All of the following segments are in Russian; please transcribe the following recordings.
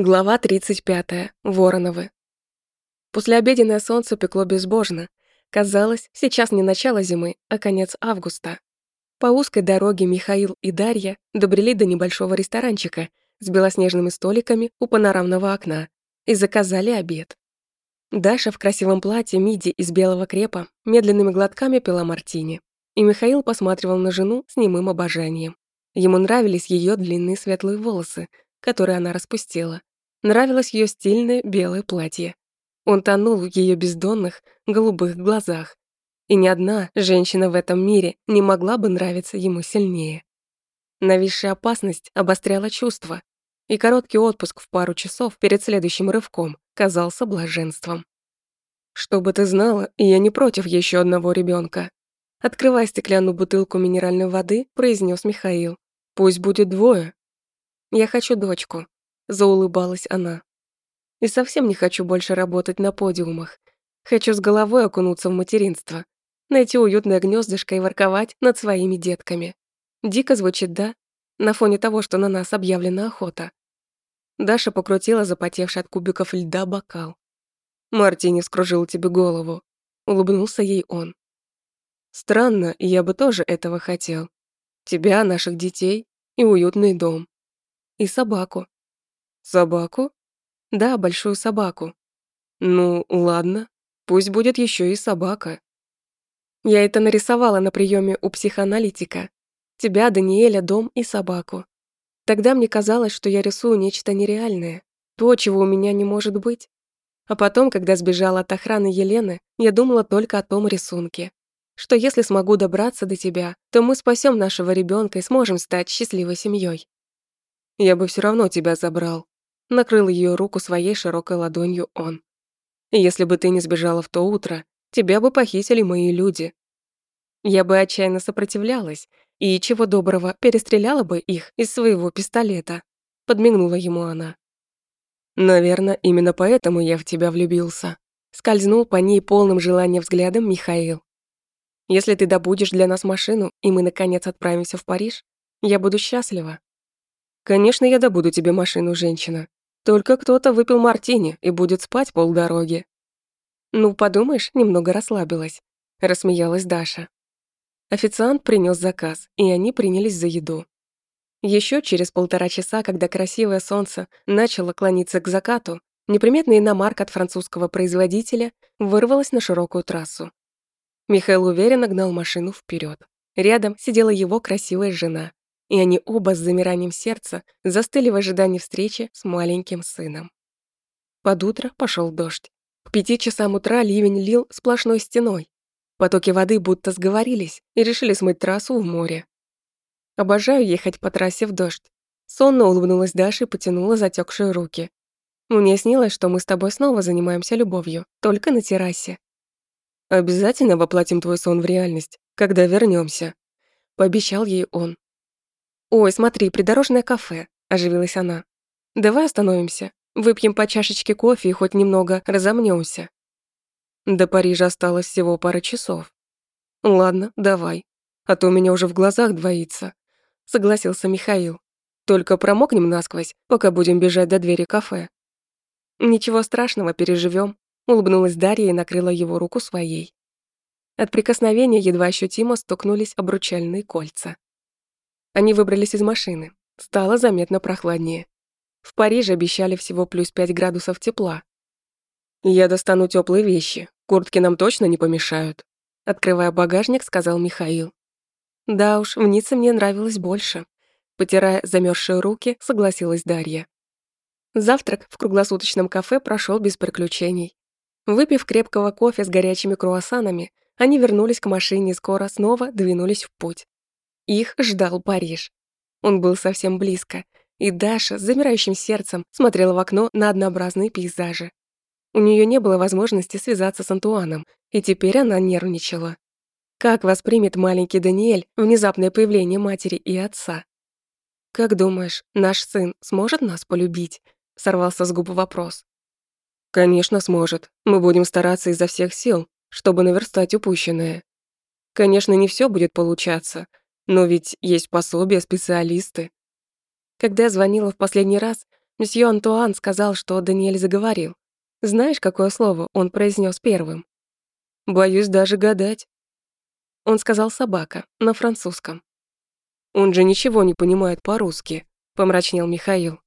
Глава 35. Вороновы. Послеобеденное солнце пекло безбожно. Казалось, сейчас не начало зимы, а конец августа. По узкой дороге Михаил и Дарья добрели до небольшого ресторанчика с белоснежными столиками у панорамного окна и заказали обед. Даша в красивом платье миди из белого крепа медленными глотками пила мартини, и Михаил посматривал на жену с немым обожанием. Ему нравились ее длинные светлые волосы, которые она распустила, Нравилось ее стильное белое платье. Он тонул в ее бездонных голубых глазах. И ни одна женщина в этом мире не могла бы нравиться ему сильнее. Нависшая опасность обостряла чувства, и короткий отпуск в пару часов перед следующим рывком казался блаженством. «Чтобы ты знала, я не против еще одного ребенка. Открывая стеклянную бутылку минеральной воды, произнес Михаил. «Пусть будет двое». «Я хочу дочку», заулыбалась она. И совсем не хочу больше работать на подиумах. Хочу с головой окунуться в материнство, найти уютное гнездышко и ворковать над своими детками. Дико звучит, да? На фоне того, что на нас объявлена охота. Даша покрутила запотевший от кубиков льда бокал. «Мартини вскружил тебе голову», — улыбнулся ей он. «Странно, я бы тоже этого хотел. Тебя, наших детей и уютный дом. И собаку. Собаку? Да, большую собаку. Ну, ладно. Пусть будет еще и собака. Я это нарисовала на приеме у психоаналитика. Тебя, Даниэля, дом и собаку. Тогда мне казалось, что я рисую нечто нереальное, то, чего у меня не может быть. А потом, когда сбежала от охраны Елены, я думала только о том рисунке. Что если смогу добраться до тебя, то мы спасем нашего ребенка и сможем стать счастливой семьей. Я бы все равно тебя забрал, Накрыл ее руку своей широкой ладонью он. «Если бы ты не сбежала в то утро, тебя бы похитили мои люди. Я бы отчаянно сопротивлялась и, чего доброго, перестреляла бы их из своего пистолета», подмигнула ему она. «Наверное, именно поэтому я в тебя влюбился», скользнул по ней полным желанием взглядом Михаил. «Если ты добудешь для нас машину, и мы, наконец, отправимся в Париж, я буду счастлива». «Конечно, я добуду тебе машину, женщина. Только кто-то выпил мартини и будет спать полдороги. Ну, подумаешь, немного расслабилась, рассмеялась Даша. Официант принес заказ, и они принялись за еду. Еще через полтора часа, когда красивое солнце начало клониться к закату, неприметная иномарка от французского производителя вырвалась на широкую трассу. Михаил уверенно гнал машину вперед. Рядом сидела его красивая жена и они оба с замиранием сердца застыли в ожидании встречи с маленьким сыном. Под утро пошел дождь. К пяти часам утра ливень лил сплошной стеной. Потоки воды будто сговорились и решили смыть трассу в море. Обожаю ехать по трассе в дождь. Сонно улыбнулась Даша и потянула затекшие руки. Мне снилось, что мы с тобой снова занимаемся любовью, только на террасе. Обязательно воплотим твой сон в реальность, когда вернемся, пообещал ей он. «Ой, смотри, придорожное кафе», – оживилась она. «Давай остановимся, выпьем по чашечке кофе и хоть немного разомнёмся». До Парижа осталось всего пара часов. «Ладно, давай, а то у меня уже в глазах двоится», – согласился Михаил. «Только промокнем насквозь, пока будем бежать до двери кафе». «Ничего страшного, переживем», – улыбнулась Дарья и накрыла его руку своей. От прикосновения едва ощутимо стукнулись обручальные кольца. Они выбрались из машины. Стало заметно прохладнее. В Париже обещали всего плюс 5 градусов тепла. «Я достану теплые вещи. Куртки нам точно не помешают», открывая багажник, сказал Михаил. Да уж, в Ницце мне нравилось больше. Потирая замерзшие руки, согласилась Дарья. Завтрак в круглосуточном кафе прошел без приключений. Выпив крепкого кофе с горячими круассанами, они вернулись к машине и скоро снова двинулись в путь. Их ждал Париж. Он был совсем близко, и Даша с замирающим сердцем смотрела в окно на однообразные пейзажи. У нее не было возможности связаться с Антуаном, и теперь она нервничала. Как воспримет маленький Даниэль внезапное появление матери и отца? «Как думаешь, наш сын сможет нас полюбить?» — сорвался с губ вопрос. «Конечно сможет. Мы будем стараться изо всех сил, чтобы наверстать упущенное. Конечно, не все будет получаться, но ведь есть пособия, специалисты. Когда я звонила в последний раз, Месье Антуан сказал, что Даниэль заговорил. Знаешь, какое слово он произнес первым? Боюсь даже гадать. Он сказал «собака» на французском. Он же ничего не понимает по-русски, помрачнел Михаил.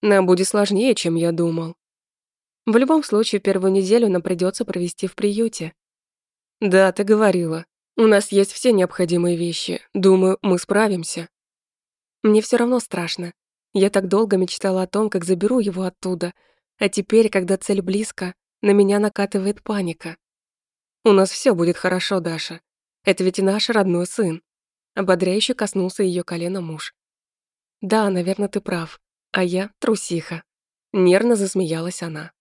Нам будет сложнее, чем я думал. В любом случае, первую неделю нам придется провести в приюте. Да, ты говорила. У нас есть все необходимые вещи. Думаю, мы справимся. Мне все равно страшно. Я так долго мечтала о том, как заберу его оттуда, а теперь, когда цель близко, на меня накатывает паника. У нас все будет хорошо, Даша. Это ведь и наш родной сын. Ободряюще коснулся ее колена муж. Да, наверное, ты прав. А я трусиха. Нервно засмеялась она.